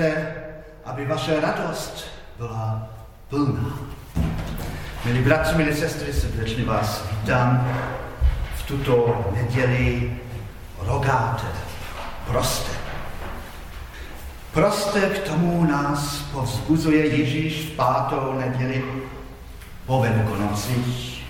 povstanete, aby vaše radost byla plná. Milí bratři, milí sestry, srdečně vás vítám v tuto neděli rogáte, proste. Proste k tomu nás povzbuzuje Ježíš v pátou neděli po Velikonocích.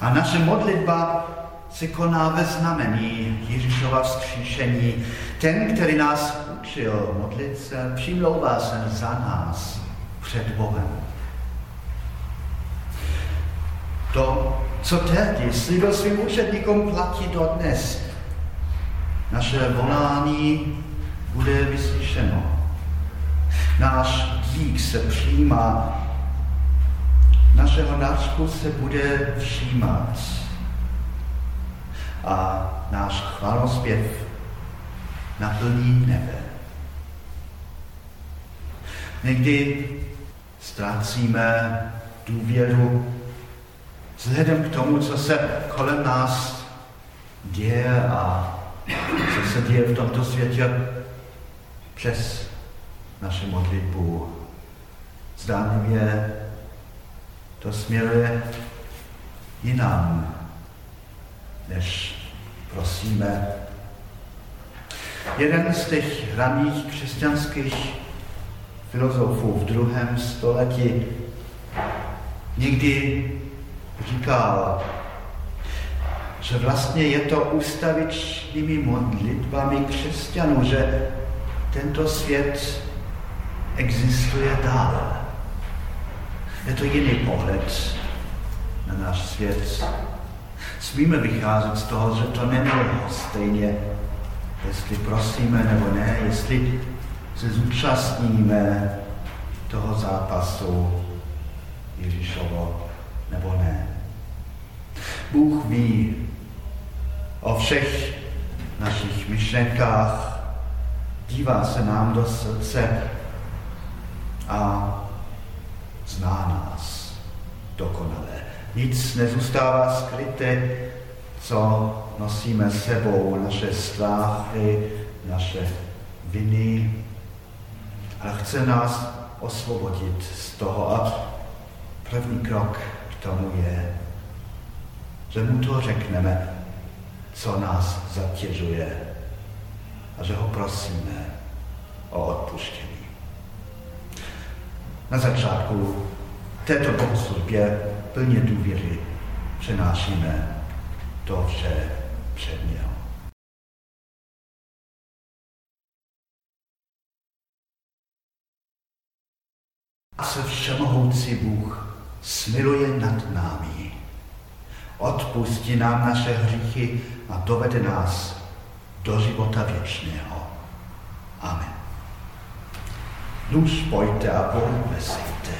A naše modlitba se koná ve znamení Ježíšova vzkříšení. Ten, který nás učil modlit se, přimlouvá se za nás před Bohem. To, co tehdy slíbil svým učedníkům, platí do dnes. Naše volání bude vyslyšeno. Náš dík se přijímá, našeho nářku se bude všímat a náš chválospěv naplní nebe. Někdy ztrácíme důvěru vzhledem k tomu, co se kolem nás děje a co se děje v tomto světě přes naši modlitbu. Zdánlivě to směruje jinam, než prosíme. Jeden z těch raných křesťanských filozofů v druhém století někdy říkal, že vlastně je to ústavičnými modlitbami křesťanů, že tento svět existuje dále. Je to jiný pohled na náš svět. Smíme vycházet z toho, že to není stejně, jestli prosíme nebo ne, jestli se zúčastníme toho zápasu Ježíšovo nebo ne. Bůh ví o všech našich myšlenkách, dívá se nám do srdce a zná nás dokonale. Nic nezůstává skryté, co nosíme sebou, naše strachy, naše viny, ale chce nás osvobodit z toho. A první krok k tomu je, že mu to řekneme, co nás zatěžuje a že ho prosíme o odpuštění. Na začátku této bohoslužbě plně důvěry přenášíme to vše před něho. A se všemohoucí Bůh smiluje nad námi. Odpustí nám naše hříchy a dovede nás do života věčného. Amen. Nůž pojďte a Bohu vesejte.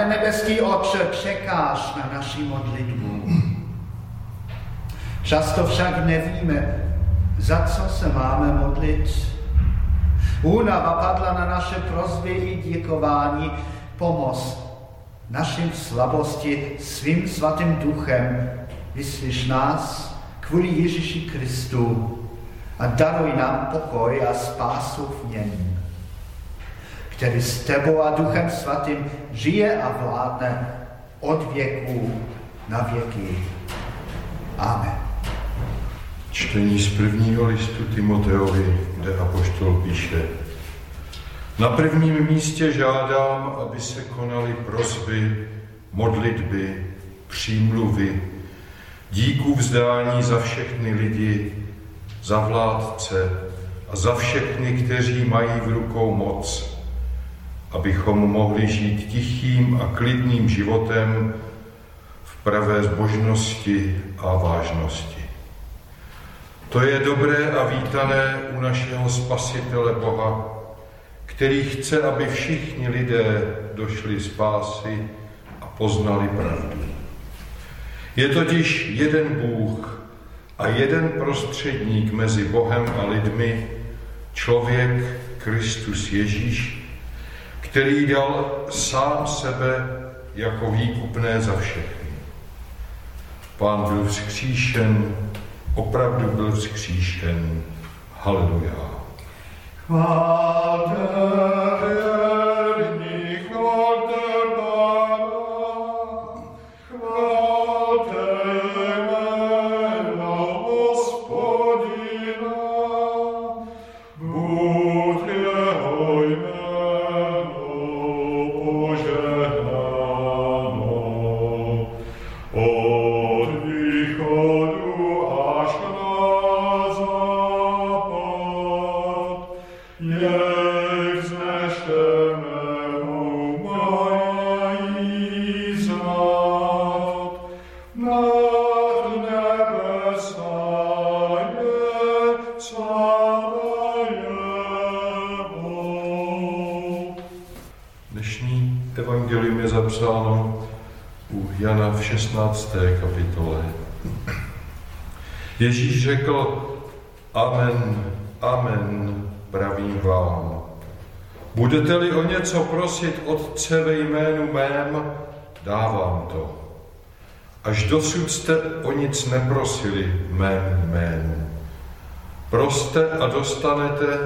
Pane nebeský Otče, překáž na naší modlitbu. Často však nevíme, za co se máme modlit. Únava padla na naše prozby i děkování, pomoz našim slabosti svým svatým duchem. Vyslyš nás kvůli Ježíši Kristu a daruj nám pokoj a spásu v něm který s tebou a Duchem Svatým žije a vládne od věků na věky. Amen. Čtení z prvního listu Timoteovi, kde apoštol píše. Na prvním místě žádám, aby se konaly prosby, modlitby, přímluvy, díků vzdání za všechny lidi, za vládce a za všechny, kteří mají v rukou moc, abychom mohli žít tichým a klidným životem v pravé zbožnosti a vážnosti. To je dobré a vítané u našeho Spasitele Boha, který chce, aby všichni lidé došli spásy a poznali pravdu. Je totiž jeden Bůh a jeden prostředník mezi Bohem a lidmi, člověk Kristus Ježíš, který dal sám sebe jako výkupné za všechny. Pán byl vzkříšen, opravdu byl vzkříšen. Haleluja. Chválte Ježíš řekl, Amen, amen, pravím vám. Budete-li o něco prosit Otce ve jménu mém, dávám to. Až dosud jste o nic neprosili mém jménu. Proste a dostanete,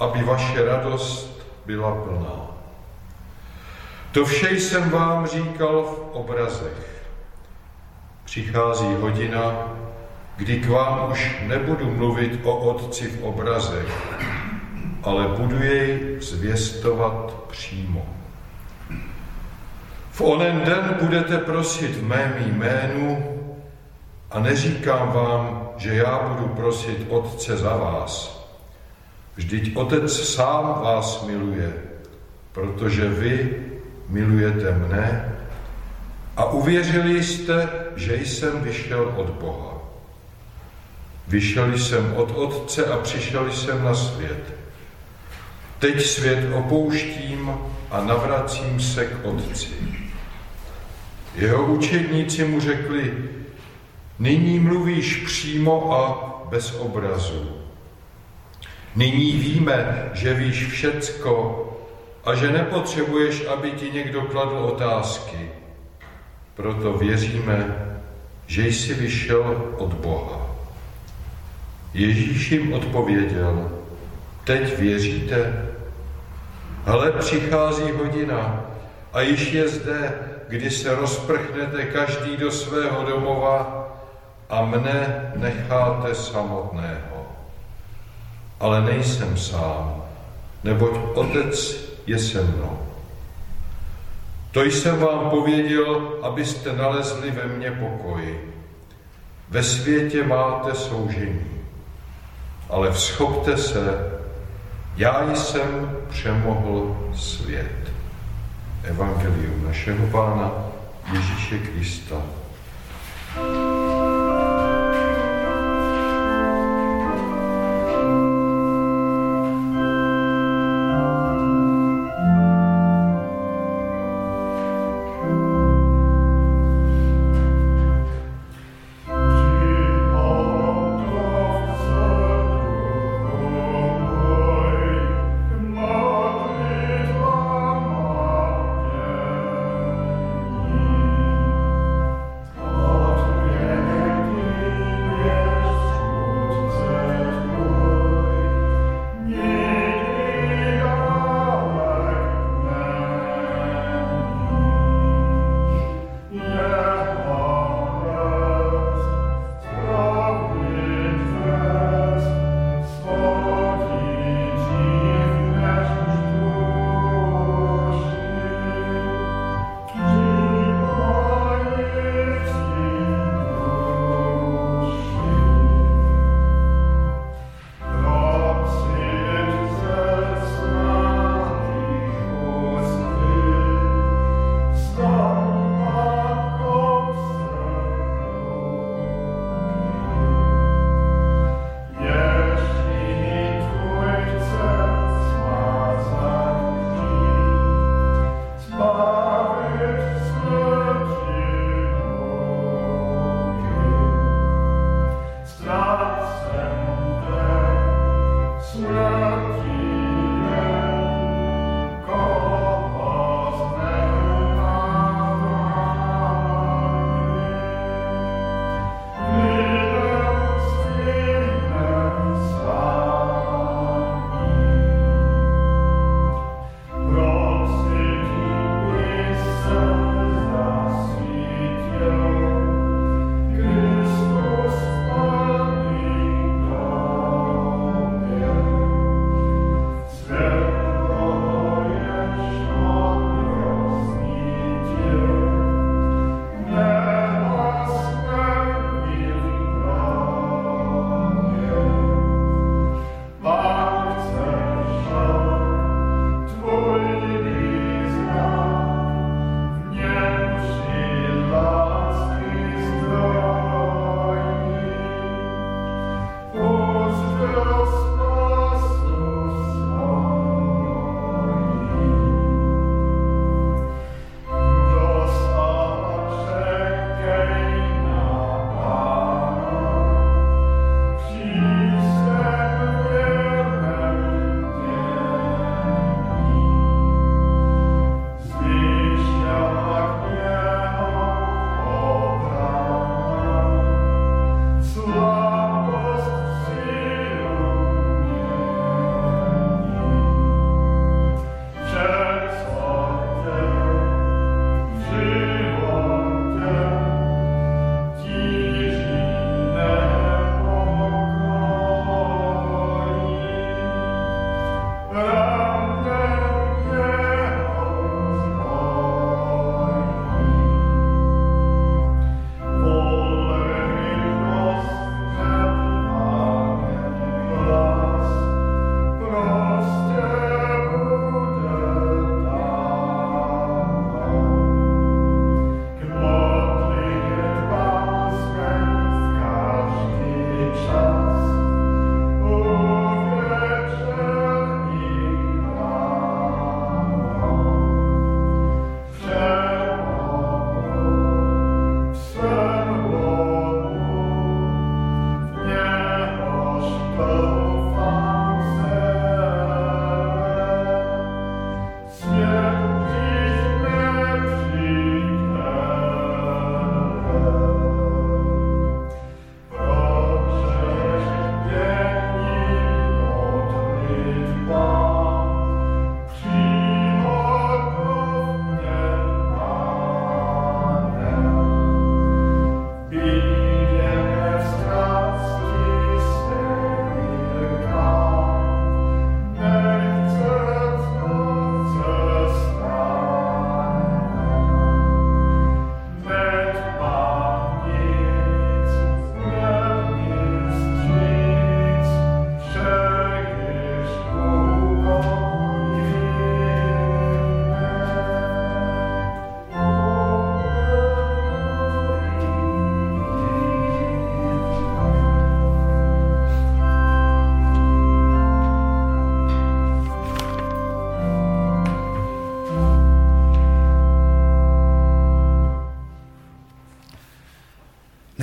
aby vaše radost byla plná. To vše jsem vám říkal v obrazech. Přichází hodina, kdy k vám už nebudu mluvit o Otci v obrazech, ale budu jej zvěstovat přímo. V onen den budete prosit v mém jménu a neříkám vám, že já budu prosit Otce za vás. Vždyť Otec sám vás miluje, protože vy milujete mne a uvěřili jste, že jsem vyšel od Boha. Vyšel jsem od Otce a přišel jsem na svět. Teď svět opouštím a navracím se k Otci. Jeho učedníci mu řekli, nyní mluvíš přímo a bez obrazu. Nyní víme, že víš všecko a že nepotřebuješ, aby ti někdo kladl otázky. Proto věříme, že jsi vyšel od Boha. Ježíš jim odpověděl, teď věříte? Ale přichází hodina a již je zde, kdy se rozprchnete každý do svého domova a mne necháte samotného. Ale nejsem sám, neboť Otec je se mnou. To jsem vám pověděl, abyste nalezli ve mně pokoj. Ve světě máte soužení, ale vzchopte se, já jsem přemohl svět. Evangelium našeho Pána Ježíše Krista.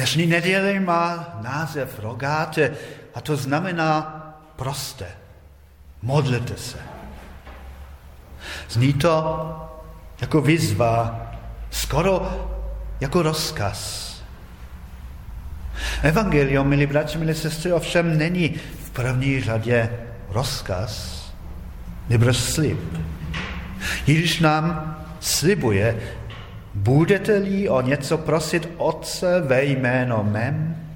Dnešní neděle má název rogáte a to znamená prosté. Modlete se. Zní to jako výzva, skoro jako rozkaz. Evangelium, milí bratři, milí sestry, ovšem není v první řadě rozkaz, nebo slib. Ježíš nám slibuje, budete-li o něco prosit Otce ve jméno mém,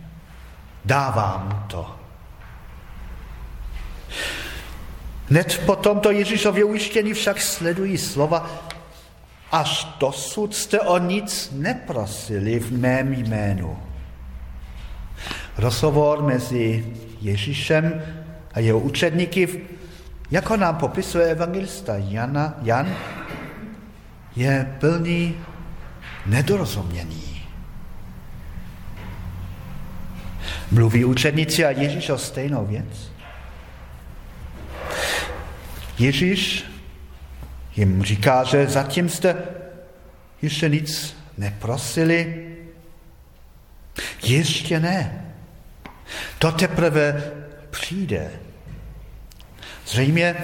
dávám to. Hned po tomto Ježíšově ujištění však sledují slova, až dosud jste o nic neprosili v mém jménu. Rozhovor mezi Ježíšem a jeho učedníky, jako nám popisuje evangelista Jana, Jan, je plný nedorozumění. Mluví učedníci a Ježíš o stejnou věc. Ježíš jim říká, že zatím jste ještě nic neprosili. Ještě ne. To teprve přijde. Zřejmě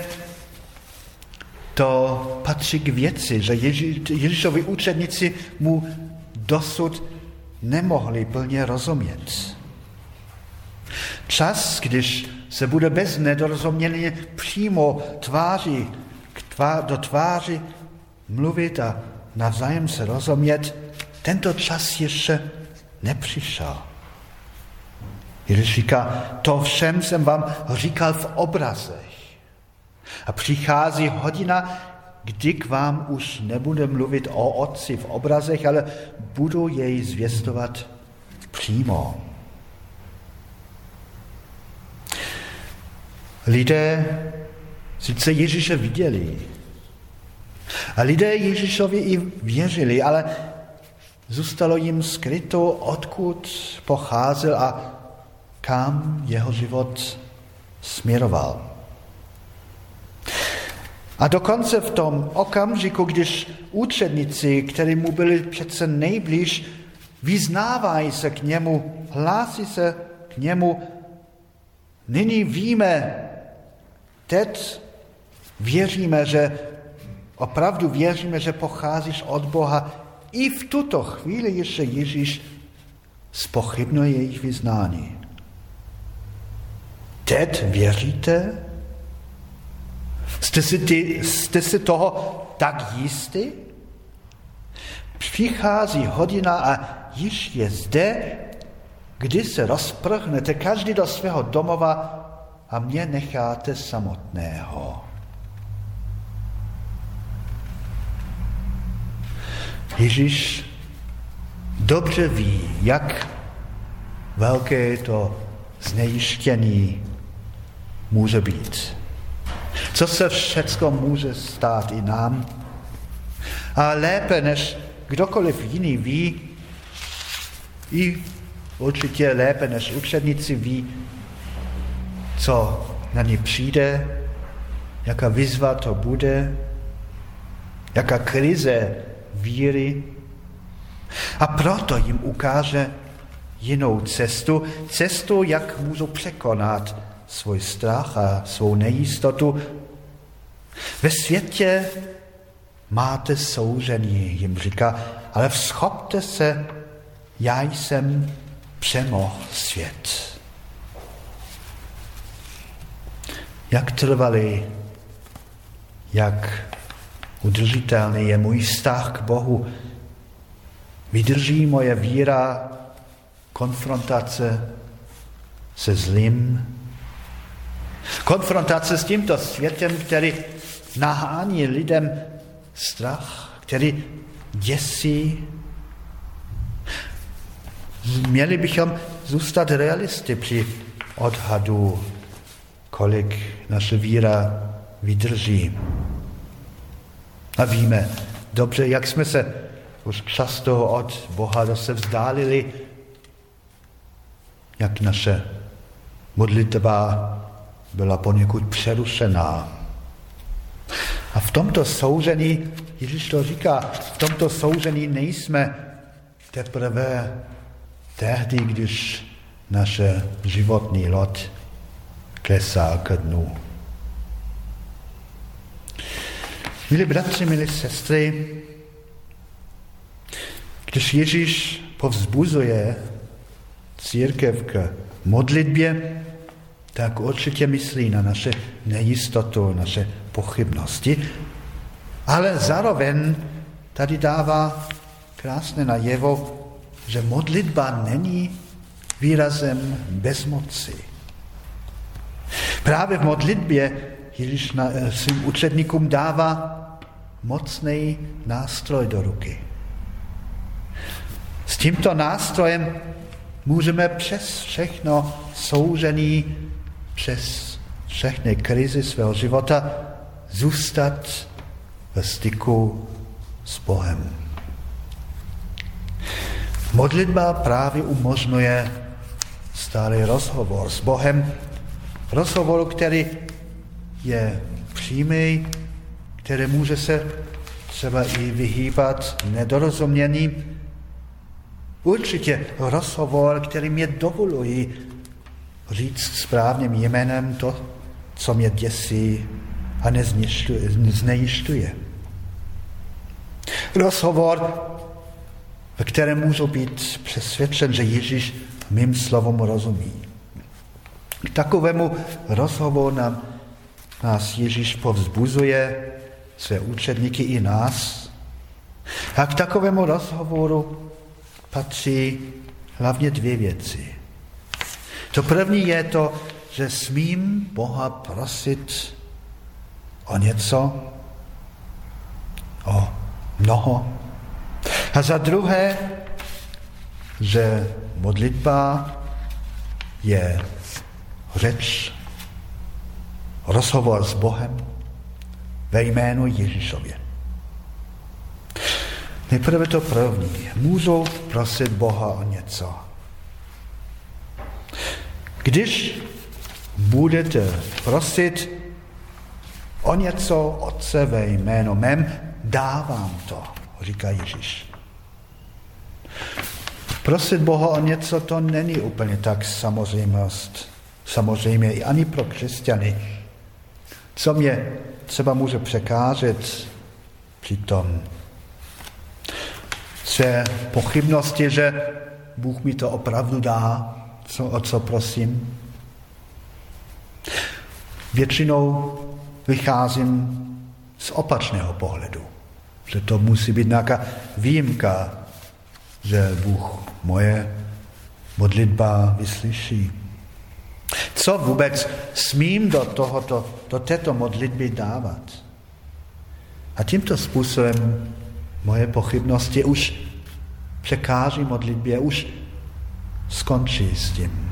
to patří k věci, že Ježíšovi učedníci mu dosud nemohli plně rozumět. Čas, když se bude bez nedorozumění přímo tváří tvá, do tváři mluvit a navzájem se rozumět, tento čas ještě nepřišel. Ježíš říká, to všem jsem vám říkal v obrazech. A přichází hodina, kdy k vám už nebude mluvit o otci v obrazech, ale budu jej zvěstovat přímo. Lidé sice Ježíše viděli a lidé Ježíšovi i věřili, ale zůstalo jim skryto, odkud pocházel a kam jeho život směroval. A dokonce v tom okamžiku, když učedníci, kteří mu byli přece nejblíž, vyznávají se k němu, hlásí se k němu, nyní víme, teď věříme, že opravdu věříme, že pocházíš od Boha. I v tuto chvíli ještě Ježíš spochybnuje jejich vyznání. Teď věříte? Jste si, ty, jste si toho tak jistý? Přichází hodina a již je zde, kdy se rozprchnete každý do svého domova a mě necháte samotného. Ježíš dobře ví, jak velké to znejištění může být. Co se všecko může stát i nám. A lépe než kdokoliv jiný ví, i určitě lépe než učedníci ví, co na ní přijde, jaká výzva to bude, jaká krize víry. A proto jim ukáže jinou cestu, cestu, jak můžou překonat svůj strach a svou nejistotu. Ve světě máte soužení, jim říká, ale vzchopte se, já jsem přemohl svět. Jak trvalý, jak udržitelný je můj vztah k Bohu. Vydrží moje víra konfrontace se zlým, konfrontace s tímto světem, který nahání lidem strach, který děsí. Měli bychom zůstat realisty při odhadu, kolik naše víra vydrží. A víme dobře, jak jsme se už často od Boha zase vzdálili, jak naše modlitba byla poněkud přerušená. A v tomto soužení, Ježíš to říká, v tomto soužení nejsme teprve tehdy, když naše životní loď klesá k dnu. Milí bratři, milí sestry, když Ježíš povzbuzuje církev k modlitbě, tak určitě myslí na naše nejistotu, naše pochybnosti, ale zároveň tady dává krásné najevo, že modlitba není výrazem bezmoci. Právě v modlitbě Ježíš eh, svým učedníkům dává mocný nástroj do ruky. S tímto nástrojem můžeme přes všechno soužený, přes všechny krizi svého života zůstat ve styku s Bohem. Modlitba právě umožňuje stálý rozhovor s Bohem, rozhovor, který je přímý, který může se třeba i vyhýbat nedorozuměním. Určitě rozhovor, který mě dovolují říct správným jménem to, co mě děsí a znejišťuje. Rozhovor, ve kterém můžu být přesvědčen, že Ježíš mým slovům rozumí. K takovému rozhovoru nám, nás Ježíš povzbuzuje, své učedníky i nás. A k takovému rozhovoru patří hlavně dvě věci. To první je to, že smím Boha prosit o něco, o mnoho. A za druhé, že modlitba je řeč, rozhovor s Bohem ve jménu Ježíšově. Nejprve to první. Můžu prosit Boha o něco. Když budete prosit o něco Otce ve jméno mém, dávám to, říká Ježíš. Prosit Boha o něco, to není úplně tak samozřejmost. Samozřejmě i ani pro křesťany. Co mě třeba může překážet při tom své pochybnosti, že Bůh mi to opravdu dá, co, o co prosím. Většinou vycházím z opačného pohledu, že to musí být nějaká výjimka, že Bůh moje modlitba vyslyší. Co vůbec smím do, tohoto, do této modlitby dávat? A tímto způsobem moje pochybnosti už překáží modlitbě, už skončí s tím.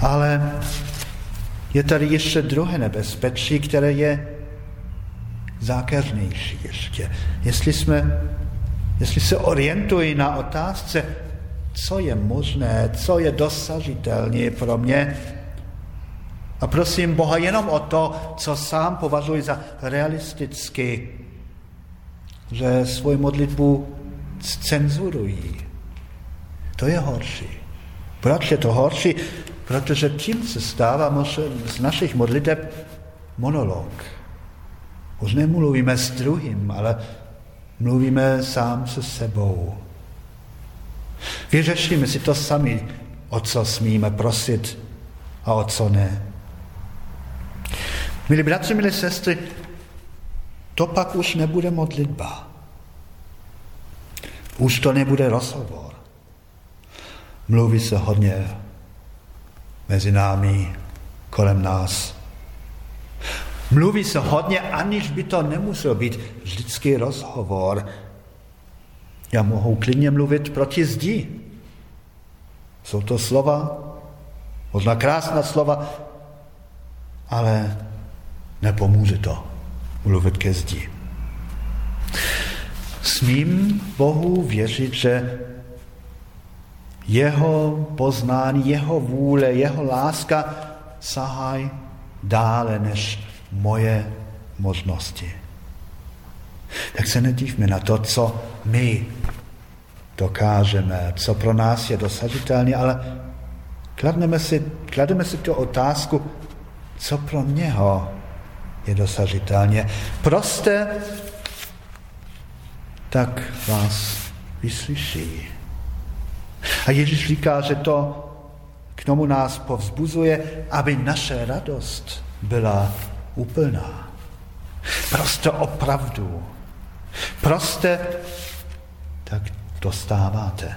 Ale je tady ještě druhé nebezpečí, které je zákeřnější ještě. Jestli, jsme, jestli se orientují na otázce, co je možné, co je dosažitelné pro mě, a prosím Boha jenom o to, co sám považuji za realisticky, že svoji modlitbu cenzurují. To je horší. Proč je to horší? Protože tím se stává z našich modliteb monolog. Už nemluvíme s druhým, ale mluvíme sám se sebou. Vyřešíme si to sami, o co smíme prosit a o co ne. Milí bratři, milí sestry, to pak už nebude modlitba. Už to nebude rozhovor. Mluví se hodně mezi námi, kolem nás. Mluví se hodně, aniž by to nemusel být vždycky rozhovor. Já mohu klidně mluvit proti zdi. Jsou to slova, možná krásná slova, ale nepomůže to mluvit ke zdi. Smím Bohu věřit, že jeho poznání, jeho vůle, jeho láska sahaj dále než moje možnosti. Tak se nedívme na to, co my dokážeme, co pro nás je dosažitelné, ale klademe si, klademe si tu otázku, co pro něho je dosažitelně. Prostě tak vás vyslyší. A Ježíš říká, že to k tomu nás povzbuzuje, aby naše radost byla úplná. Prostě opravdu. Prostě tak dostáváte.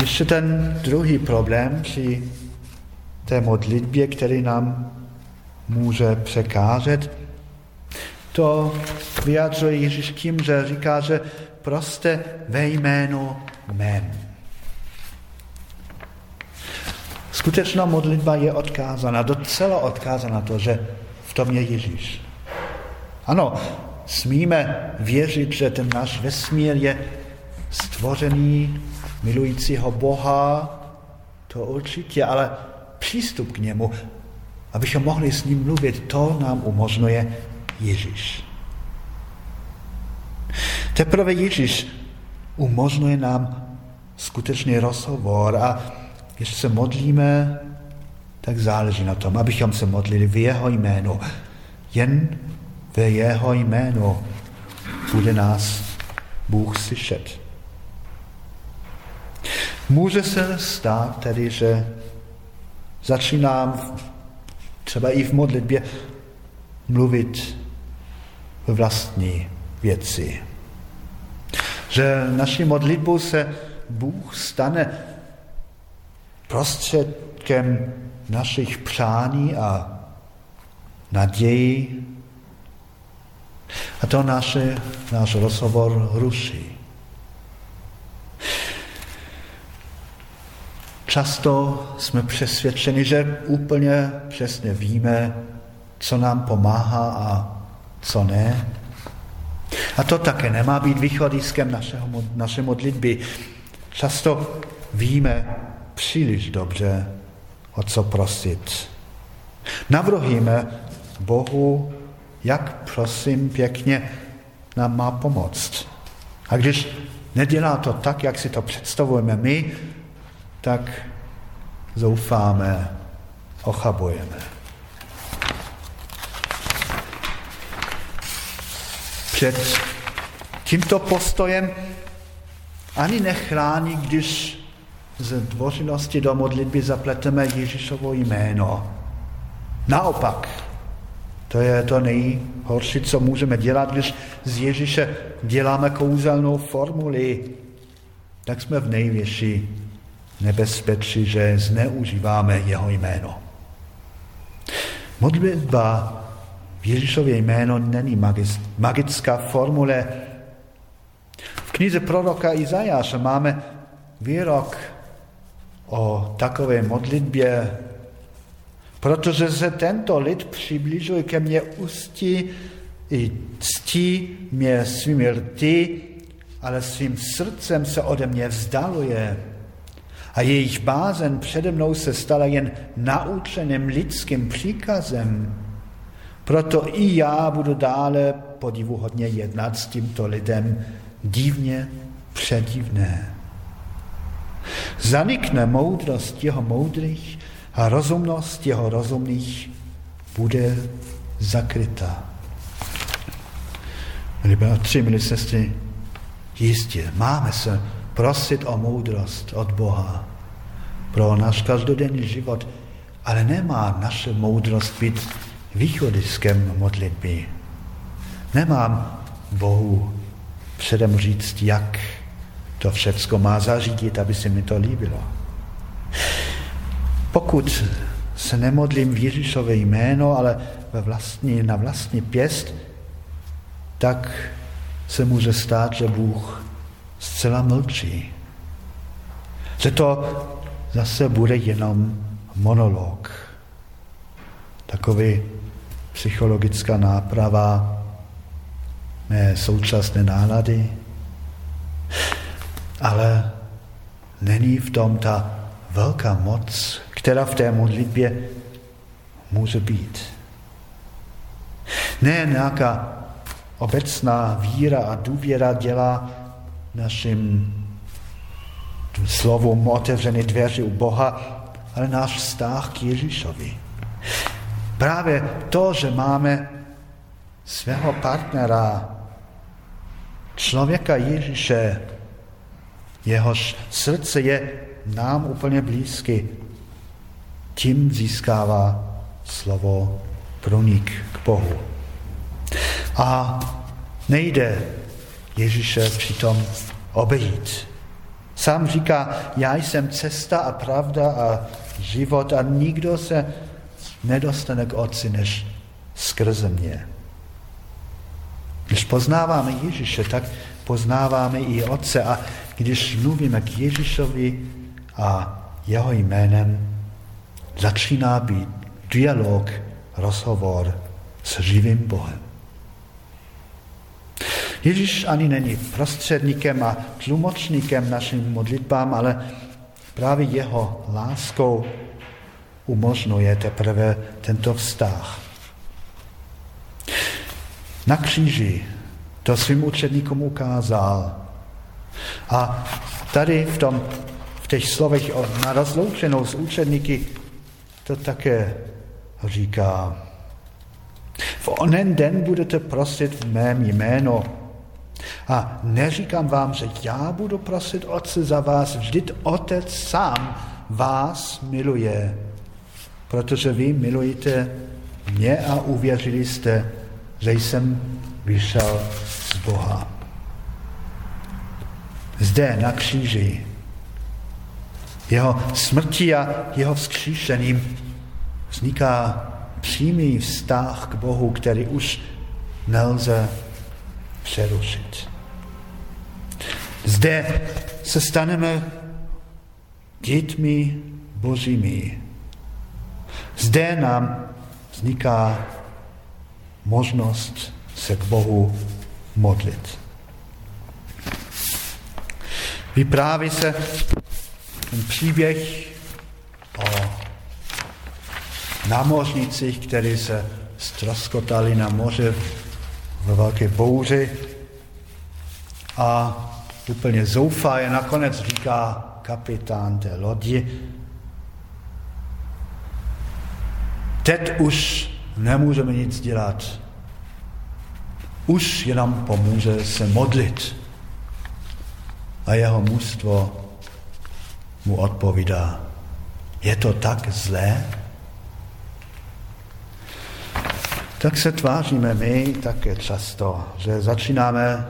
Ještě ten druhý problém při té modlitbě, který nám může překážet, to vyjadřuje Ježíš tím, že říká, že prostě ve jménu mém. Skutečná modlitba je odkázána, docela odkázána to, že v tom je Ježíš. Ano, smíme věřit, že ten náš vesmír je stvořený milujícího Boha, to určitě, ale přístup k němu, abychom mohli s ním mluvit, to nám umožňuje Ježíš. Teprve Ježíš umožňuje nám skutečný rozhovor a když se modlíme, tak záleží na tom, abychom se modlili v jeho jménu. Jen ve jeho jménu bude nás Bůh slyšet. Může se stát tedy, že začínám třeba i v modlitbě mluvit ve vlastní věci. Že naší modlitbou se Bůh stane prostředkem našich přání a naději. A to naše, náš rozhovor ruší. Často jsme přesvědčeni, že úplně přesně víme, co nám pomáhá a co ne. A to také nemá být východiskem našeho, naše modlitby. Často víme příliš dobře, o co prosit. Navrhujeme Bohu, jak prosím pěkně nám má pomoct. A když nedělá to tak, jak si to představujeme my, tak zoufáme, ochabujeme. Před tímto postojem ani nechrání, když z dvořilosti do modlitby zapleteme Ježíšovo jméno. Naopak, to je to nejhorší, co můžeme dělat, když z Ježíše děláme kouzelnou formuli, tak jsme v největší nebezpečí, že zneužíváme jeho jméno. Modlitba Ježíšově jméno není magická formule. V knize proroka Izajáše máme výrok o takové modlitbě, protože se tento lid přibližuje ke mně ústí i ctí mě svými rty, ale svým srdcem se ode mě vzdaluje a jejich bázen přede mnou se stala jen naučeným lidským příkazem. Proto i já budu dále podivuhodně jednat s tímto lidem divně předivné. Zanikne moudrost jeho moudrých a rozumnost jeho rozumných bude zakryta. Milí bratři, milí sestry, jistě máme se prosit o moudrost od Boha pro náš každodenní život, ale nemá naše moudrost být východiskem modlitby. Nemám Bohu předem říct, jak to všecko má zařídit, aby se mi to líbilo. Pokud se nemodlím v Ježíšové jméno, ale ve vlastní, na vlastní pěst, tak se může stát, že Bůh zcela mlčí. Že to zase bude jenom monolog. Takový psychologická náprava mé současné nálady. Ale není v tom ta velká moc, která v té modlitbě může být. Ne nějaká obecná víra a důvěra dělá našim slovům otevřené dveře u Boha, ale náš vztah k Ježíšovi. Právě to, že máme svého partnera, člověka Ježíše, jehož srdce je nám úplně blízky, tím získává slovo pronik k Bohu. A nejde Ježíše přitom obejít. Sám říká, já jsem cesta a pravda a život a nikdo se nedostane k Otci než skrze mě. Když poznáváme Ježíše, tak poznáváme i Otce a když mluvíme k Ježíšovi a jeho jménem, začíná být dialog, rozhovor s živým Bohem. Ježíš ani není prostředníkem a tlumočníkem našim modlitbám, ale právě jeho láskou umožňuje teprve tento vztah. Na kříži to svým učedníkům ukázal. A tady v, tom, v těch slovech na rozloučenou s učedníky to také říká. V onen den budete prosit v mém jméno. A neříkám vám, že já budu prosit Otce za vás, vždyť Otec sám vás miluje, protože vy milujete mě a uvěřili jste, že jsem vyšel z Boha. Zde na kříži jeho smrti a jeho vzkříšením vzniká přímý vztah k Bohu, který už nelze přerušit. Zde se staneme dětmi božími. Zde nám vzniká možnost se k Bohu modlit. Vypráví se ten příběh o námořnicích, kteří se stroskotali na moře ve velké bouři a úplně zoufá nakonec říká kapitán té lodi, teď už nemůžeme nic dělat. Už jenom pomůže se modlit. A jeho mužstvo mu odpovídá, je to tak zlé? Tak se tváříme my také často, že začínáme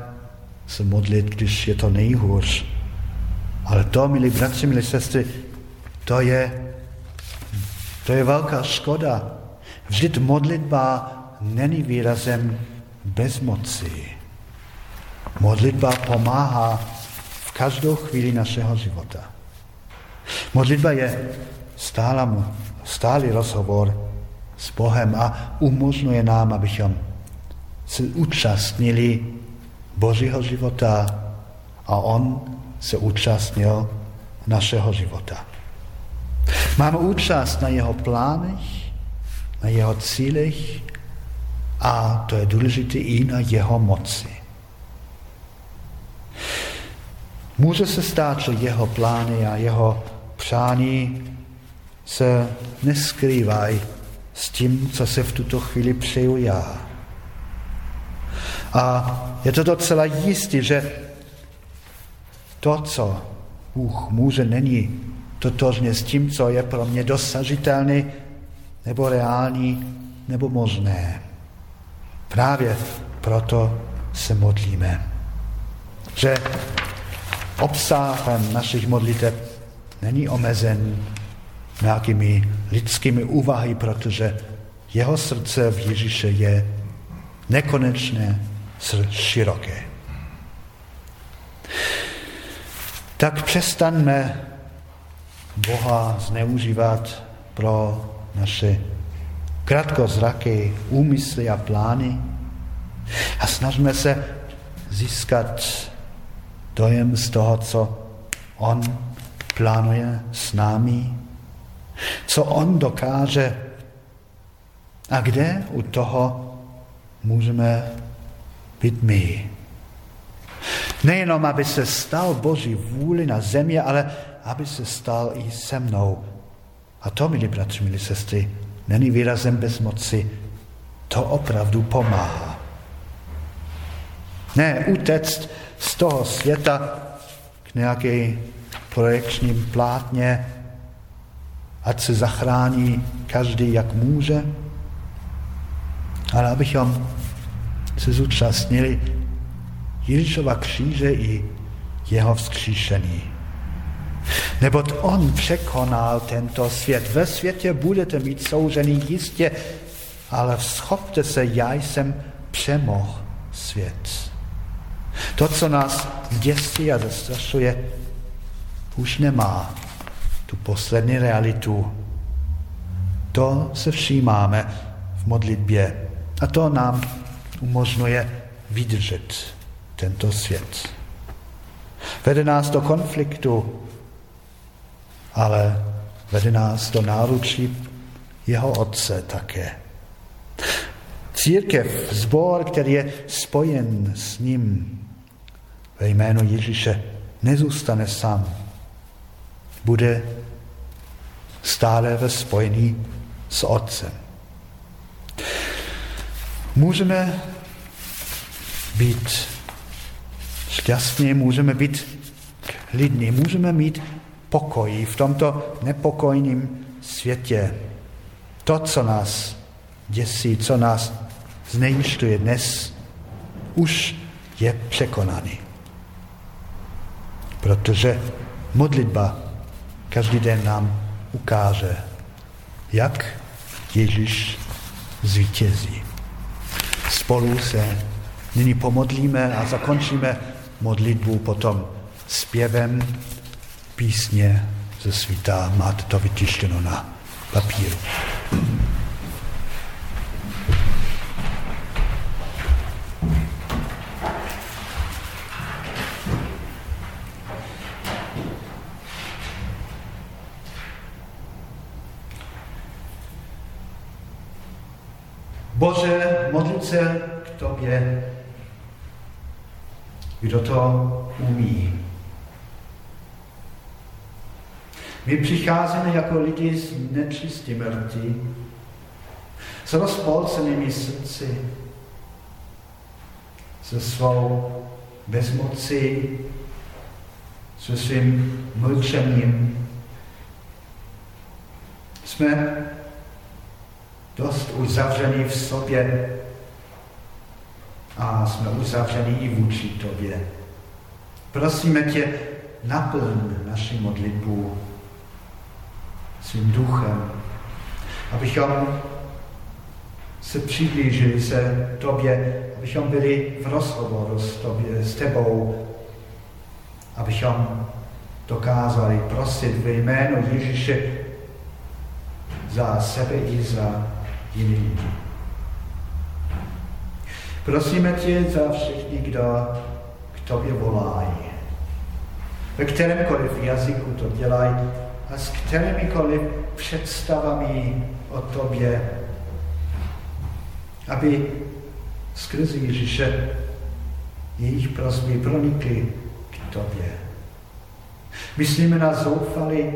se modlit, když je to nejhůř. Ale to, milí bratři, milí sestry, to je, to je velká škoda. Vždyť modlitba není výrazem bezmoci. Modlitba pomáhá v každou chvíli našeho života. Modlitba je stála, stálý rozhovor s Bohem a umožňuje nám, abychom se účastnili Božího života a On se účastnil našeho života. Máme účast na jeho plánech, na jeho cílech a to je důležité i na jeho moci. Může se stát, že jeho plány a jeho přání se neskrývají s tím, co se v tuto chvíli přeju já. A je to docela jistý, že to, co Bůh může, není totožně s tím, co je pro mě dosažitelné, nebo reální, nebo možné. Právě proto se modlíme. Že obsahem našich modlitev není omezen nějakými lidskými úvahy, protože jeho srdce v Ježíše je nekonečné, široké. Tak přestaňme Boha zneužívat pro naše krátkozraké úmysly a plány a snažíme se získat dojem z toho, co On plánuje s námi co on dokáže a kde u toho můžeme být my. Nejenom, aby se stal Boží vůli na zemi, ale aby se stal i se mnou. A to, milí bratři, milí sestry, není výrazem bezmoci. To opravdu pomáhá. Ne utéct z toho světa k nějaké projekčním plátně, ať se zachrání každý, jak může, ale abychom se zúčastnili Ježíšova kříže i jeho vzkříšení. Neboť on překonal tento svět. Ve světě budete mít soužený jistě, ale schopte se, já jsem přemohl svět. To, co nás děsí a zastrašuje, už nemá tu poslední realitu. To se všímáme v modlitbě a to nám umožňuje vydržet tento svět. Vede nás do konfliktu, ale vede nás do náručí jeho otce také. Církev, zbor, který je spojen s ním ve jménu Ježíše, nezůstane sám. Bude stále ve spojení s Otcem. Můžeme být šťastní, můžeme být klidní, můžeme mít pokoj v tomto nepokojném světě. To, co nás děsí, co nás znejišťuje dnes, už je překonaný. Protože modlitba každý den nám ukáže, jak Ježíš zvítězí. Spolu se nyní pomodlíme a zakončíme modlitbu potom zpěvem písně ze svíta. Máte to vytištěno na papíru. Bože, modlit se k Tobě, kdo to umí. My přicházíme jako lidi s nečistými rty, s rozpolcenými srdci, se svou bezmocí, se svým mlčením. Jsme dost uzavření v sobě a jsme uzavření i vůči tobě. Prosíme tě, naplň naši modlitbu svým duchem, abychom se přiblížili se tobě, abychom byli v rozhovoru s, tobě, s tebou, abychom dokázali prosit ve jménu Ježíše za sebe i za jiný lidi. Prosíme tě za všechny, kdo k tobě volají. Ve kterémkoliv jazyku to dělají a s kterýmikoliv představami o tobě, aby skrze Ježíše jejich prosby pronikly k tobě. Myslíme na zoufali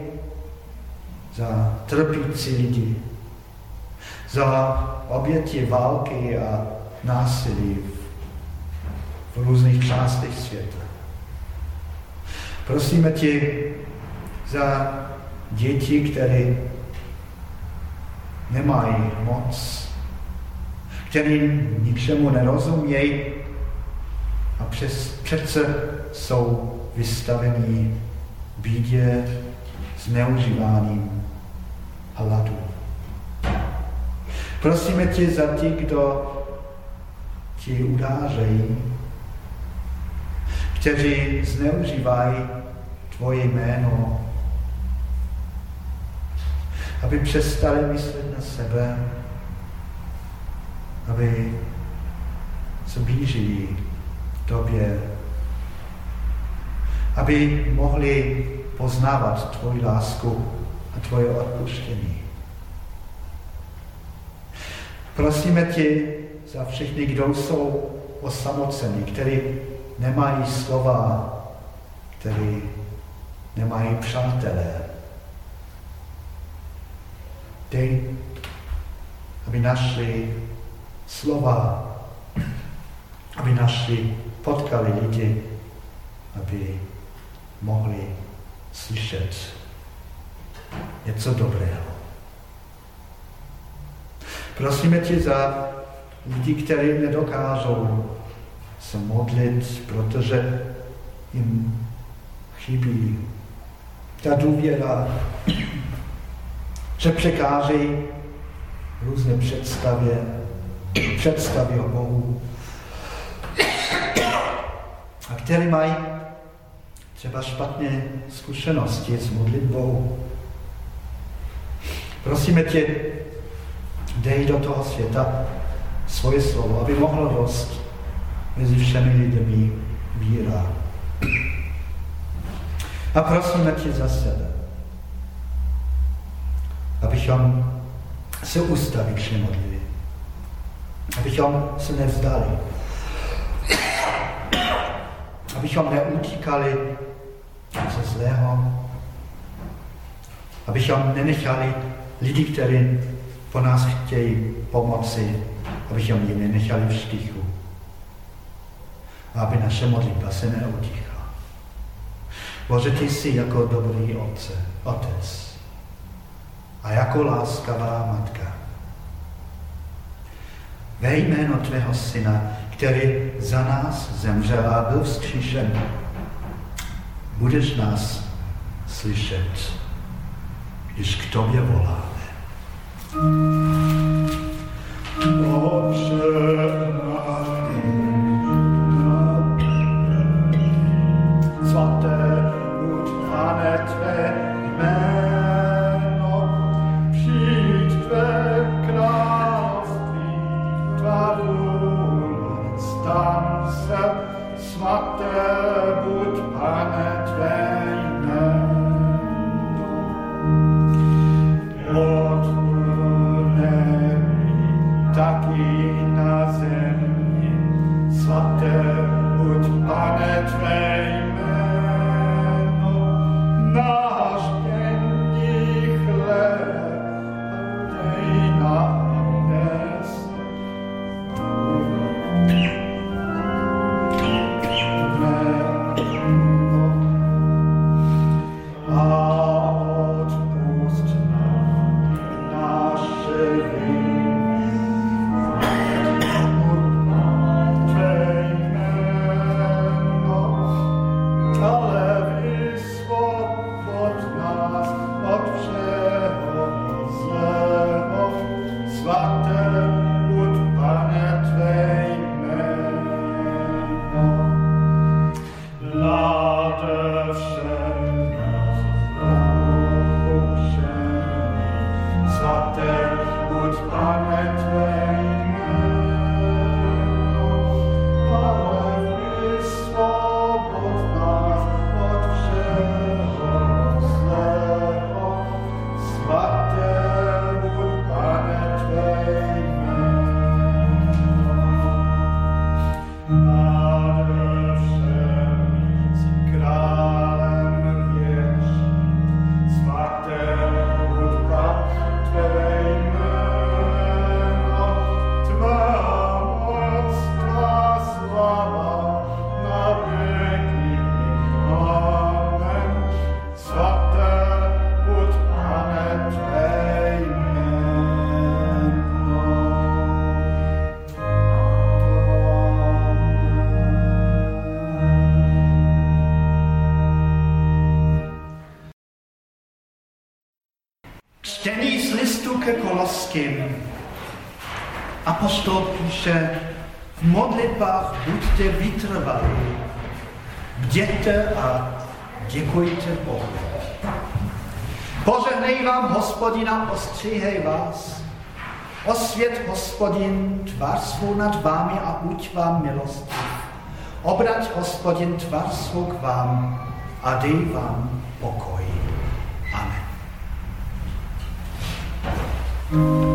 za trpící lidi, za oběti války a násilí v různých částech světa. Prosíme tě za děti, které nemají moc, který ničemu nerozumějí a přes, přece jsou vystavení bídě, zneužíváním hladu. Prosíme tě za ti, kdo ti udářejí, kteří zneužívají tvoje jméno, aby přestali myslet na sebe, aby se blížili tobě, aby mohli poznávat tvoji lásku a tvoje odpuštění. Prosíme tě za všechny, kdo jsou osamocení, kteří nemají slova, kteří nemají přátelé. Dej, aby našli slova, aby našli, potkali lidi, aby mohli slyšet něco dobrého. Prosíme tě za lidi, kteří nedokážou se modlit, protože jim chybí ta důvěra, že překážejí různé představě, představy o Bohu, a který mají třeba špatné zkušenosti s modlitbou. Prosíme tě, dej do toho světa svoje slovo, aby mohlo rost mezi všemi lidmi víra. A prosíme tě za sebe, abychom se ustavičně modlili, abychom se nevzdali, abychom neutíkali ze zlého, abychom nenechali lidi, kteří po nás chtějí pomoci, abychom ji nenechali v štychu. A aby naše modlitba se neutichla. Bože, ty jsi jako dobrý otce, otec a jako láskavá matka. Ve jméno tvého syna, který za nás zemřel a byl vzkříšen, budeš nás slyšet, když k tobě voláme. Bděte hospodin, tvář svou nad vámi a uť vám milosti. Obrať, hospodin, tvář svou k vám a dej vám pokoj. Amen. you